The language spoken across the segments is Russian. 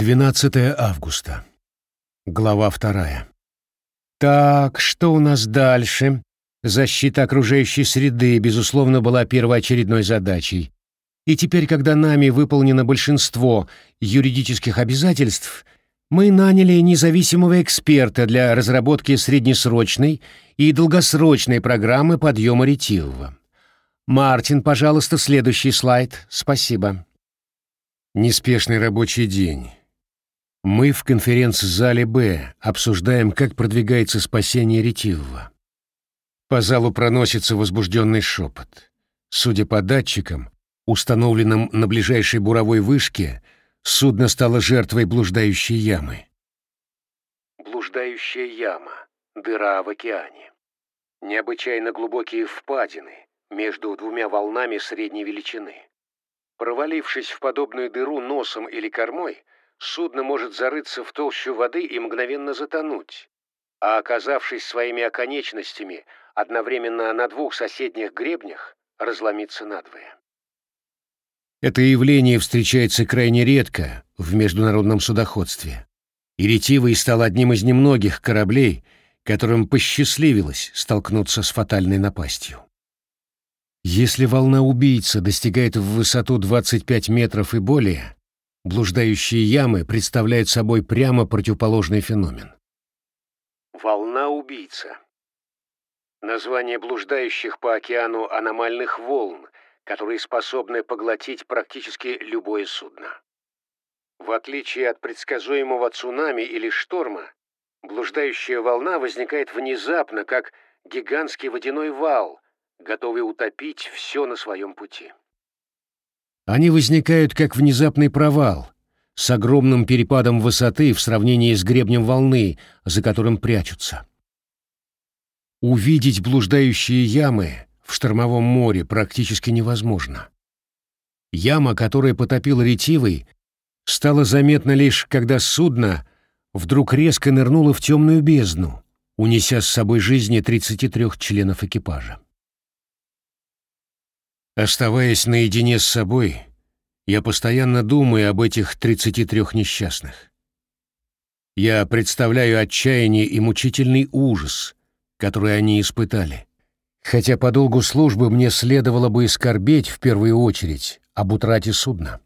12 августа. Глава вторая. Так, что у нас дальше? Защита окружающей среды, безусловно, была первоочередной задачей. И теперь, когда нами выполнено большинство юридических обязательств, мы наняли независимого эксперта для разработки среднесрочной и долгосрочной программы подъема ретивого. Мартин, пожалуйста, следующий слайд. Спасибо. Неспешный рабочий день. Мы в конференц-зале «Б» обсуждаем, как продвигается спасение ретивого. По залу проносится возбужденный шепот. Судя по датчикам, установленным на ближайшей буровой вышке, судно стало жертвой блуждающей ямы. Блуждающая яма. Дыра в океане. Необычайно глубокие впадины между двумя волнами средней величины. Провалившись в подобную дыру носом или кормой, судно может зарыться в толщу воды и мгновенно затонуть, а оказавшись своими оконечностями одновременно на двух соседних гребнях, разломиться надвое. Это явление встречается крайне редко в международном судоходстве. И ретивый стал одним из немногих кораблей, которым посчастливилось столкнуться с фатальной напастью. Если волна-убийца достигает в высоту 25 метров и более, Блуждающие ямы представляют собой прямо противоположный феномен. Волна-убийца. Название блуждающих по океану аномальных волн, которые способны поглотить практически любое судно. В отличие от предсказуемого цунами или шторма, блуждающая волна возникает внезапно, как гигантский водяной вал, готовый утопить все на своем пути. Они возникают как внезапный провал, с огромным перепадом высоты в сравнении с гребнем волны, за которым прячутся. Увидеть блуждающие ямы в штормовом море практически невозможно. Яма, которая потопила ретивый, стала заметна лишь, когда судно вдруг резко нырнуло в темную бездну, унеся с собой жизни 33 членов экипажа. Оставаясь наедине с собой, я постоянно думаю об этих 33 несчастных. Я представляю отчаяние и мучительный ужас, который они испытали. Хотя по долгу службы мне следовало бы искорбеть в первую очередь об утрате судна.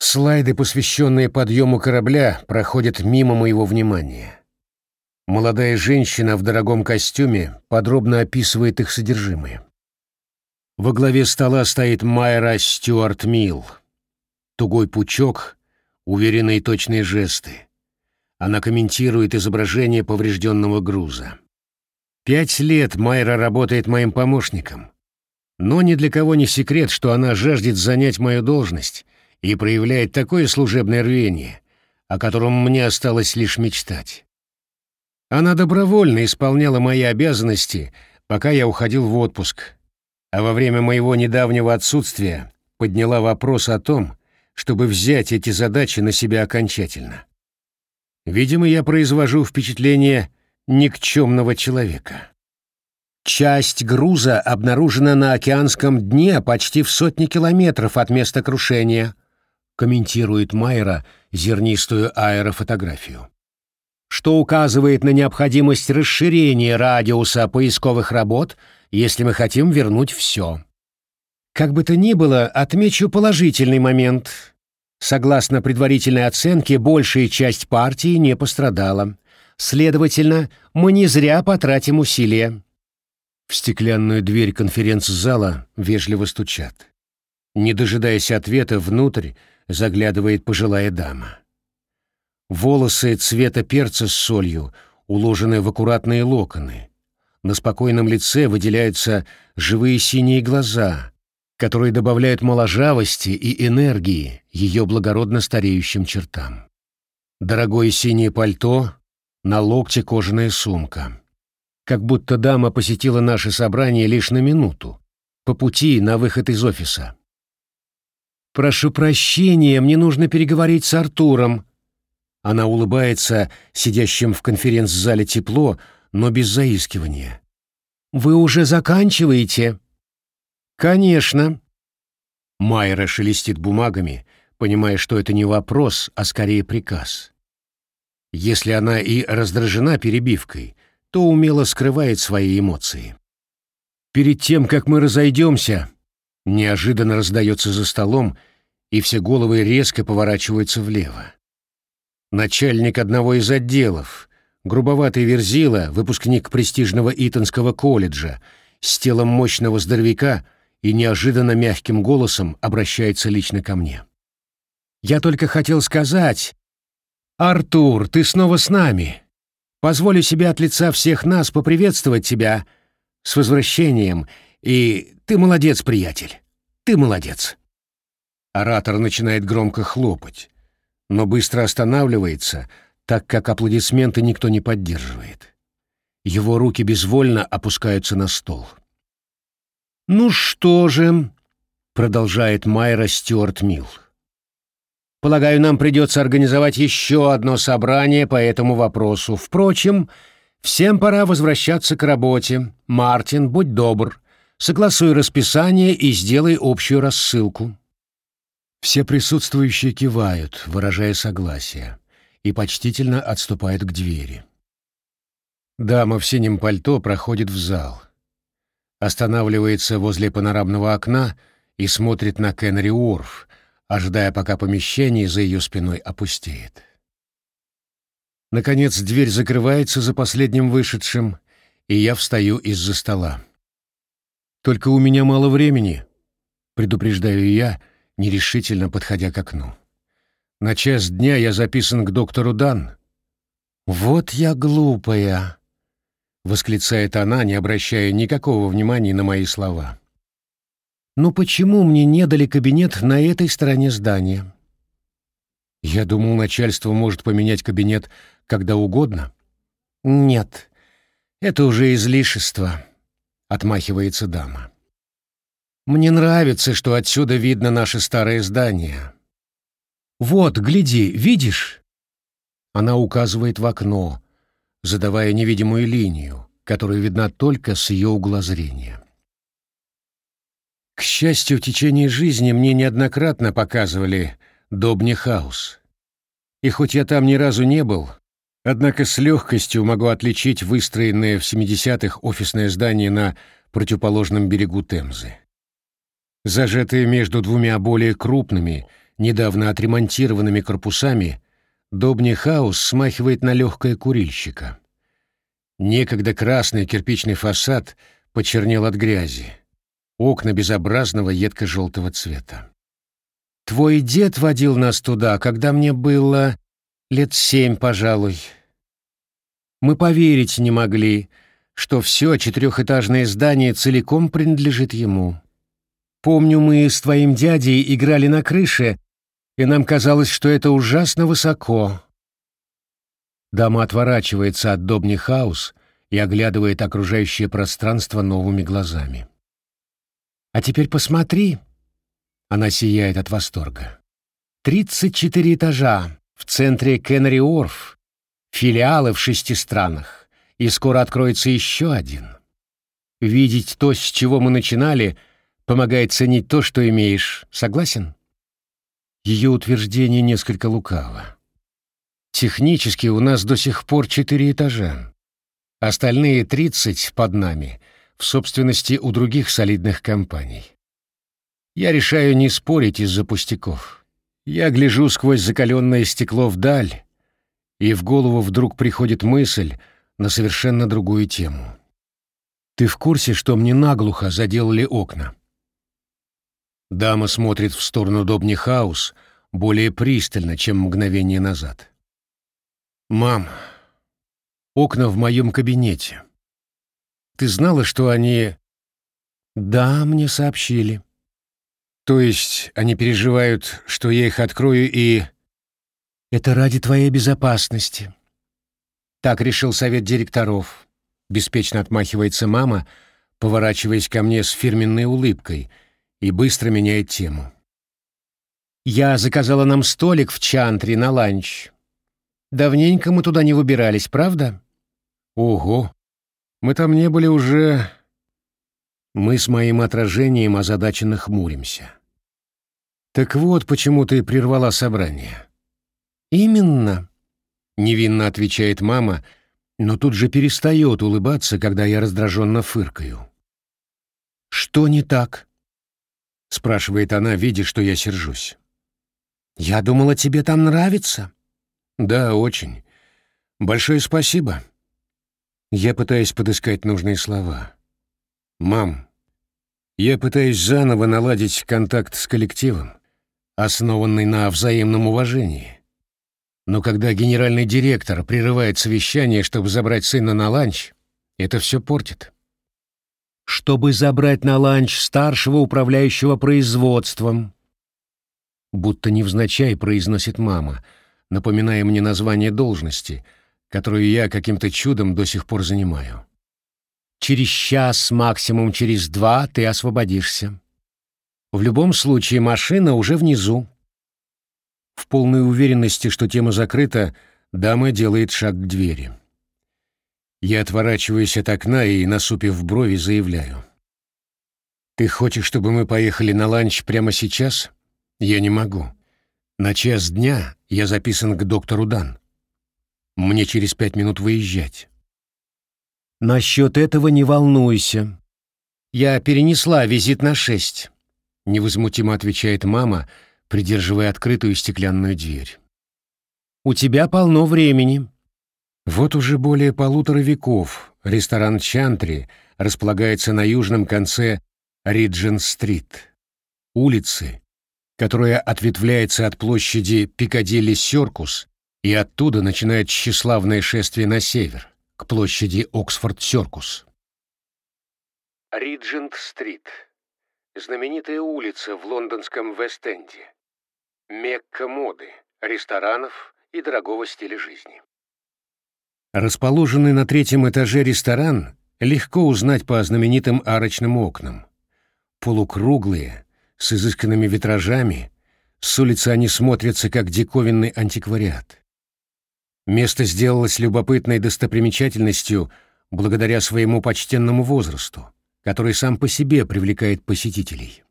Слайды, посвященные подъему корабля, проходят мимо моего внимания. Молодая женщина в дорогом костюме подробно описывает их содержимое. Во главе стола стоит Майра Стюарт Милл. Тугой пучок, уверенные точные жесты. Она комментирует изображение поврежденного груза. Пять лет Майра работает моим помощником. Но ни для кого не секрет, что она жаждет занять мою должность и проявляет такое служебное рвение, о котором мне осталось лишь мечтать. Она добровольно исполняла мои обязанности, пока я уходил в отпуск, а во время моего недавнего отсутствия подняла вопрос о том, чтобы взять эти задачи на себя окончательно. Видимо, я произвожу впечатление никчемного человека. Часть груза обнаружена на океанском дне почти в сотни километров от места крушения, комментирует Майера зернистую аэрофотографию что указывает на необходимость расширения радиуса поисковых работ если мы хотим вернуть все. Как бы то ни было, отмечу положительный момент. Согласно предварительной оценке, большая часть партии не пострадала. Следовательно, мы не зря потратим усилия. В стеклянную дверь конференц-зала вежливо стучат. Не дожидаясь ответа, внутрь заглядывает пожилая дама. Волосы цвета перца с солью уложены в аккуратные локоны. На спокойном лице выделяются живые синие глаза, которые добавляют моложавости и энергии ее благородно стареющим чертам. Дорогое синее пальто, на локте кожаная сумка. Как будто дама посетила наше собрание лишь на минуту, по пути на выход из офиса. «Прошу прощения, мне нужно переговорить с Артуром». Она улыбается сидящим в конференц-зале тепло, но без заискивания. «Вы уже заканчиваете?» «Конечно». Майра шелестит бумагами, понимая, что это не вопрос, а скорее приказ. Если она и раздражена перебивкой, то умело скрывает свои эмоции. Перед тем, как мы разойдемся, неожиданно раздается за столом, и все головы резко поворачиваются влево. Начальник одного из отделов, грубоватый верзила, выпускник престижного Итонского колледжа, с телом мощного здоровяка и неожиданно мягким голосом обращается лично ко мне. «Я только хотел сказать, Артур, ты снова с нами. Позволю себе от лица всех нас поприветствовать тебя с возвращением, и ты молодец, приятель, ты молодец». Оратор начинает громко хлопать, но быстро останавливается, так как аплодисменты никто не поддерживает. Его руки безвольно опускаются на стол. «Ну что же», — продолжает Майра Стюарт Милл, «полагаю, нам придется организовать еще одно собрание по этому вопросу. Впрочем, всем пора возвращаться к работе. Мартин, будь добр, согласуй расписание и сделай общую рассылку». Все присутствующие кивают, выражая согласие, и почтительно отступают к двери. Дама в синем пальто проходит в зал останавливается возле панорамного окна и смотрит на Кенри Уорф, ожидая, пока помещение за ее спиной опустеет. Наконец дверь закрывается за последним вышедшим, и я встаю из-за стола. «Только у меня мало времени», — предупреждаю я, нерешительно подходя к окну. «На час дня я записан к доктору Дан». «Вот я глупая», — восклицает она, не обращая никакого внимания на мои слова. «Ну почему мне не дали кабинет на этой стороне здания?» «Я думал, начальство может поменять кабинет когда угодно». «Нет, это уже излишество», — отмахивается дама. «Мне нравится, что отсюда видно наше старое здание». «Вот, гляди, видишь?» Она указывает в окно, задавая невидимую линию, которая видна только с ее угла зрения. К счастью, в течение жизни мне неоднократно показывали Добни Хаус. И хоть я там ни разу не был, однако с легкостью могу отличить выстроенное в 70-х офисное здание на противоположном берегу Темзы. Зажатые между двумя более крупными, недавно отремонтированными корпусами, Добни Хаус смахивает на легкое курильщика. Некогда красный кирпичный фасад почернел от грязи. Окна безобразного едко-желтого цвета. «Твой дед водил нас туда, когда мне было лет семь, пожалуй. Мы поверить не могли, что все четырехэтажное здание целиком принадлежит ему. Помню, мы с твоим дядей играли на крыше и нам казалось, что это ужасно высоко. Дама отворачивается от Добни Хаус и оглядывает окружающее пространство новыми глазами. «А теперь посмотри!» Она сияет от восторга. «Тридцать четыре этажа, в центре Кеннери-Орф, филиалы в шести странах, и скоро откроется еще один. Видеть то, с чего мы начинали, помогает ценить то, что имеешь. Согласен?» Ее утверждение несколько лукаво. Технически у нас до сих пор четыре этажа. Остальные тридцать под нами в собственности у других солидных компаний. Я решаю не спорить из-за пустяков. Я гляжу сквозь закаленное стекло вдаль, и в голову вдруг приходит мысль на совершенно другую тему. Ты в курсе, что мне наглухо заделали окна? Дама смотрит в сторону Добни Хаус более пристально, чем мгновение назад. «Мам, окна в моем кабинете. Ты знала, что они...» «Да, мне сообщили». «То есть они переживают, что я их открою и...» «Это ради твоей безопасности». Так решил совет директоров. Беспечно отмахивается мама, поворачиваясь ко мне с фирменной улыбкой — и быстро меняет тему. «Я заказала нам столик в Чантре на ланч. Давненько мы туда не выбирались, правда?» «Ого! Мы там не были уже...» Мы с моим отражением озадаченно хмуримся. Так вот, почему ты прервала собрание. Именно, невинно отвечает мама, но тут же перестает улыбаться, когда я раздраженно фыркаю. Что не так? Спрашивает она, видя, что я сержусь. Я думала, тебе там нравится. Да, очень. Большое спасибо. Я пытаюсь подыскать нужные слова. Мам, я пытаюсь заново наладить контакт с коллективом, основанный на взаимном уважении. Но когда генеральный директор прерывает совещание, чтобы забрать сына на ланч, это все портит. Чтобы забрать на ланч старшего управляющего производством. Будто невзначай произносит мама, напоминая мне название должности — которую я каким-то чудом до сих пор занимаю. Через час, максимум через два, ты освободишься. В любом случае машина уже внизу. В полной уверенности, что тема закрыта, дама делает шаг к двери. Я отворачиваюсь от окна и, насупив брови, заявляю. «Ты хочешь, чтобы мы поехали на ланч прямо сейчас? Я не могу. На час дня я записан к доктору Дан. Мне через пять минут выезжать. Насчет этого не волнуйся. Я перенесла визит на шесть. Невозмутимо отвечает мама, придерживая открытую стеклянную дверь. У тебя полно времени. Вот уже более полутора веков ресторан Чантри располагается на южном конце Риджин-стрит, улицы, которая ответвляется от площади Пикадилли-Серкус и оттуда начинает тщеславное шествие на север, к площади Оксфорд-Серкус. Риджент-стрит. Знаменитая улица в лондонском Вест-Энде. Мекка моды, ресторанов и дорогого стиля жизни. Расположенный на третьем этаже ресторан легко узнать по знаменитым арочным окнам. Полукруглые, с изысканными витражами, с улицы они смотрятся как диковинный антиквариат. Место сделалось любопытной достопримечательностью благодаря своему почтенному возрасту, который сам по себе привлекает посетителей.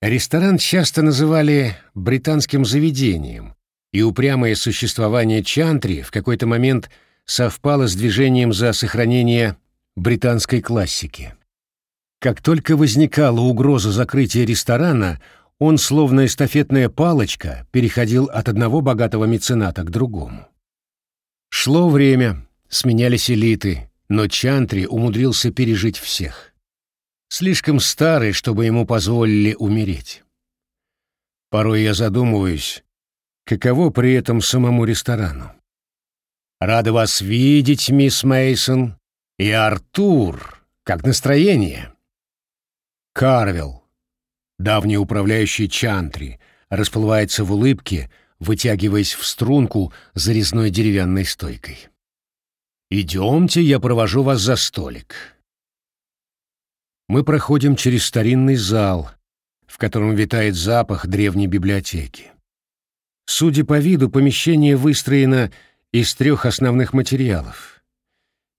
Ресторан часто называли британским заведением, и упрямое существование Чантри в какой-то момент совпало с движением за сохранение британской классики. Как только возникала угроза закрытия ресторана, он, словно эстафетная палочка, переходил от одного богатого мецената к другому. Шло время, сменялись элиты, но Чантри умудрился пережить всех. Слишком старый, чтобы ему позволили умереть. Порой я задумываюсь, каково при этом самому ресторану. Рада вас видеть, мисс Мейсон. И Артур, как настроение? Карвелл, давний управляющий Чантри, расплывается в улыбке, вытягиваясь в струнку за резной деревянной стойкой. «Идемте, я провожу вас за столик». Мы проходим через старинный зал, в котором витает запах древней библиотеки. Судя по виду, помещение выстроено из трех основных материалов.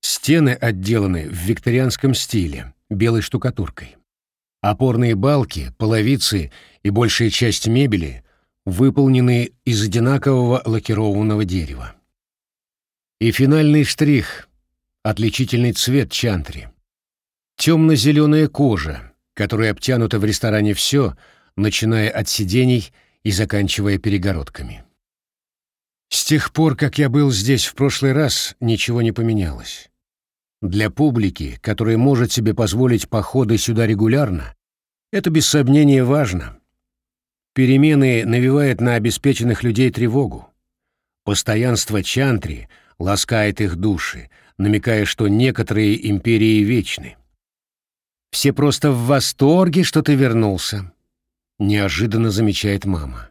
Стены отделаны в викторианском стиле, белой штукатуркой. Опорные балки, половицы и большая часть мебели выполнены из одинакового лакированного дерева. И финальный штрих — отличительный цвет чантри. Темно-зеленая кожа, которой обтянуто в ресторане все, начиная от сидений и заканчивая перегородками. С тех пор, как я был здесь в прошлый раз, ничего не поменялось. Для публики, которая может себе позволить походы сюда регулярно, это без сомнения важно — Перемены навевают на обеспеченных людей тревогу. Постоянство чантри ласкает их души, намекая, что некоторые империи вечны. «Все просто в восторге, что ты вернулся», — неожиданно замечает мама.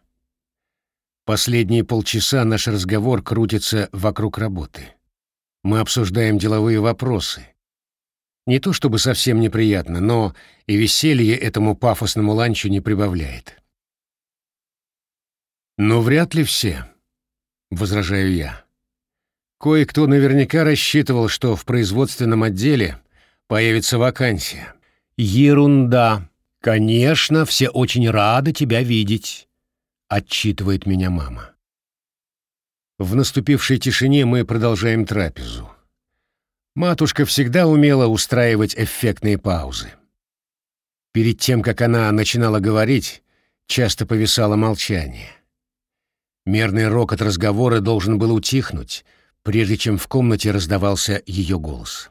Последние полчаса наш разговор крутится вокруг работы. Мы обсуждаем деловые вопросы. Не то чтобы совсем неприятно, но и веселье этому пафосному ланчу не прибавляет. «Но вряд ли все», — возражаю я. Кое-кто наверняка рассчитывал, что в производственном отделе появится вакансия. Ерунда. «Конечно, все очень рады тебя видеть», — отчитывает меня мама. В наступившей тишине мы продолжаем трапезу. Матушка всегда умела устраивать эффектные паузы. Перед тем, как она начинала говорить, часто повисало молчание. Мерный рокот разговора должен был утихнуть, прежде чем в комнате раздавался ее голос.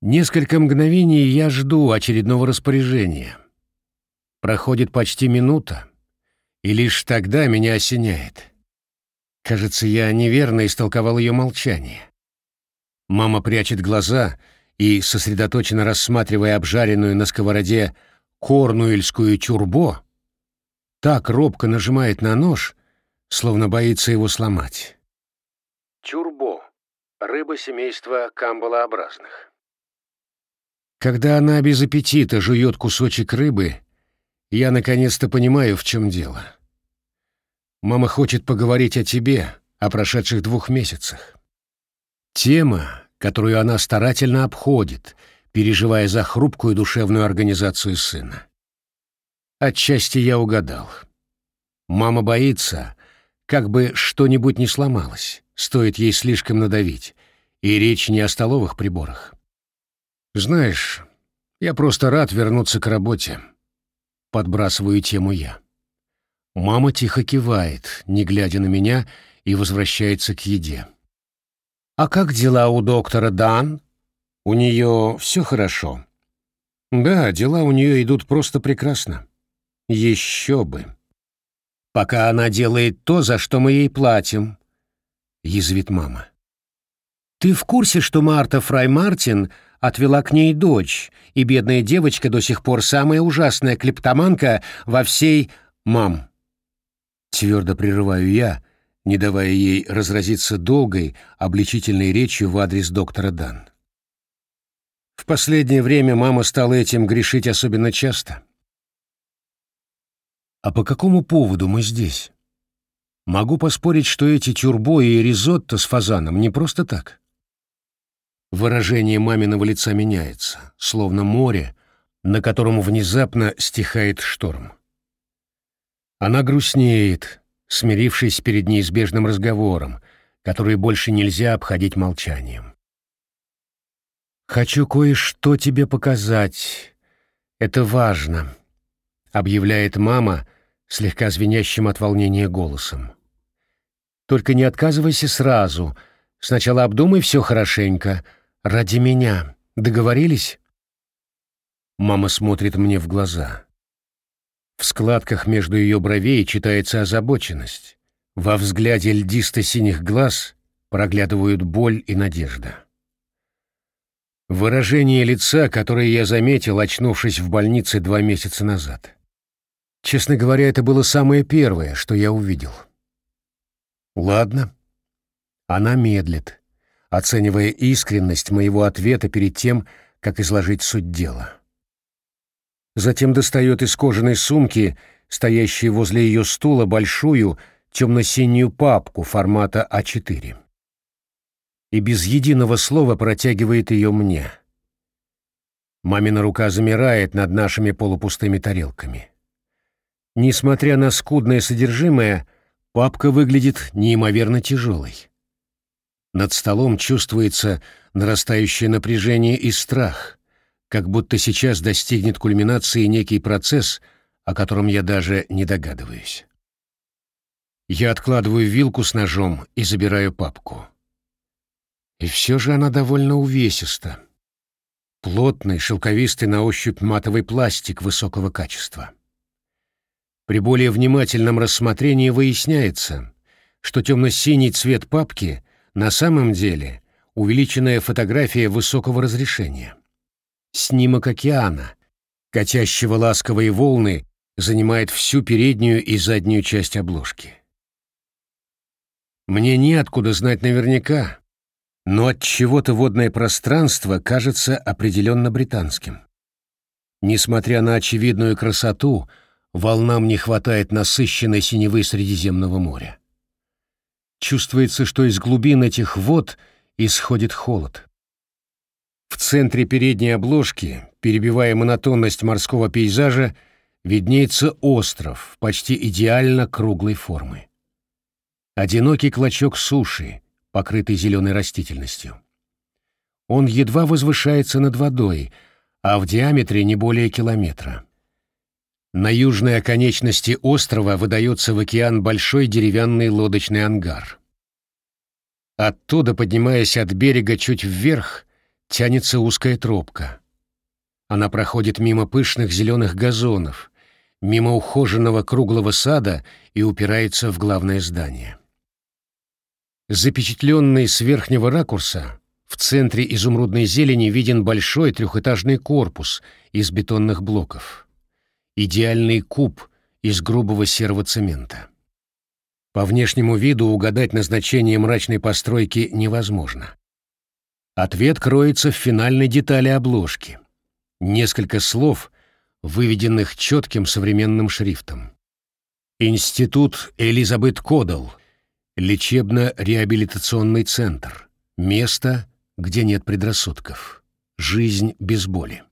Несколько мгновений я жду очередного распоряжения. Проходит почти минута, и лишь тогда меня осеняет. Кажется, я неверно истолковал ее молчание. Мама прячет глаза и, сосредоточенно рассматривая обжаренную на сковороде корнуэльскую чурбо, так робко нажимает на нож, словно боится его сломать. Чурбо — рыба семейства камбалообразных. Когда она без аппетита жует кусочек рыбы, я наконец-то понимаю, в чем дело. Мама хочет поговорить о тебе, о прошедших двух месяцах. Тема, которую она старательно обходит, переживая за хрупкую душевную организацию сына. Отчасти я угадал. Мама боится, как бы что-нибудь не сломалось, стоит ей слишком надавить, и речь не о столовых приборах. Знаешь, я просто рад вернуться к работе. Подбрасываю тему я. Мама тихо кивает, не глядя на меня, и возвращается к еде. «А как дела у доктора Дан? У нее все хорошо?» «Да, дела у нее идут просто прекрасно. Еще бы. Пока она делает то, за что мы ей платим», — язвит мама. «Ты в курсе, что Марта Фрай Мартин отвела к ней дочь, и бедная девочка до сих пор самая ужасная клептоманка во всей... Мам. Твердо прерываю я, не давая ей разразиться долгой, обличительной речью в адрес доктора Дан. В последнее время мама стала этим грешить особенно часто. А по какому поводу мы здесь? Могу поспорить, что эти тюрбо и ризотто с фазаном не просто так. Выражение маминого лица меняется, словно море, на котором внезапно стихает шторм. Она грустнеет, смирившись перед неизбежным разговором, который больше нельзя обходить молчанием. «Хочу кое-что тебе показать. Это важно», — объявляет мама слегка звенящим от волнения голосом. «Только не отказывайся сразу. Сначала обдумай все хорошенько, Ради меня. Договорились? Мама смотрит мне в глаза. В складках между ее бровей читается озабоченность. Во взгляде льдисто-синих глаз проглядывают боль и надежда. Выражение лица, которое я заметил, очнувшись в больнице два месяца назад. Честно говоря, это было самое первое, что я увидел. Ладно. Она медлит оценивая искренность моего ответа перед тем, как изложить суть дела. Затем достает из кожаной сумки, стоящей возле ее стула, большую темно-синюю папку формата А4. И без единого слова протягивает ее мне. Мамина рука замирает над нашими полупустыми тарелками. Несмотря на скудное содержимое, папка выглядит неимоверно тяжелой. Над столом чувствуется нарастающее напряжение и страх, как будто сейчас достигнет кульминации некий процесс, о котором я даже не догадываюсь. Я откладываю вилку с ножом и забираю папку. И все же она довольно увесиста. Плотный, шелковистый на ощупь матовый пластик высокого качества. При более внимательном рассмотрении выясняется, что темно-синий цвет папки на самом деле увеличенная фотография высокого разрешения. Снимок океана, катящего ласковые волны, занимает всю переднюю и заднюю часть обложки. Мне неоткуда знать наверняка, но от чего-то водное пространство кажется определенно британским. Несмотря на очевидную красоту, волнам не хватает насыщенной синевы Средиземного моря. Чувствуется, что из глубин этих вод исходит холод. В центре передней обложки, перебивая монотонность морского пейзажа, виднеется остров почти идеально круглой формы. Одинокий клочок суши, покрытый зеленой растительностью. Он едва возвышается над водой, а в диаметре не более километра. На южной оконечности острова выдается в океан большой деревянный лодочный ангар. Оттуда, поднимаясь от берега чуть вверх, тянется узкая тропка. Она проходит мимо пышных зеленых газонов, мимо ухоженного круглого сада и упирается в главное здание. Запечатленный с верхнего ракурса, в центре изумрудной зелени виден большой трехэтажный корпус из бетонных блоков. Идеальный куб из грубого серого цемента. По внешнему виду угадать назначение мрачной постройки невозможно. Ответ кроется в финальной детали обложки. Несколько слов, выведенных четким современным шрифтом. Институт Элизабет Кодал. Лечебно-реабилитационный центр. Место, где нет предрассудков. Жизнь без боли.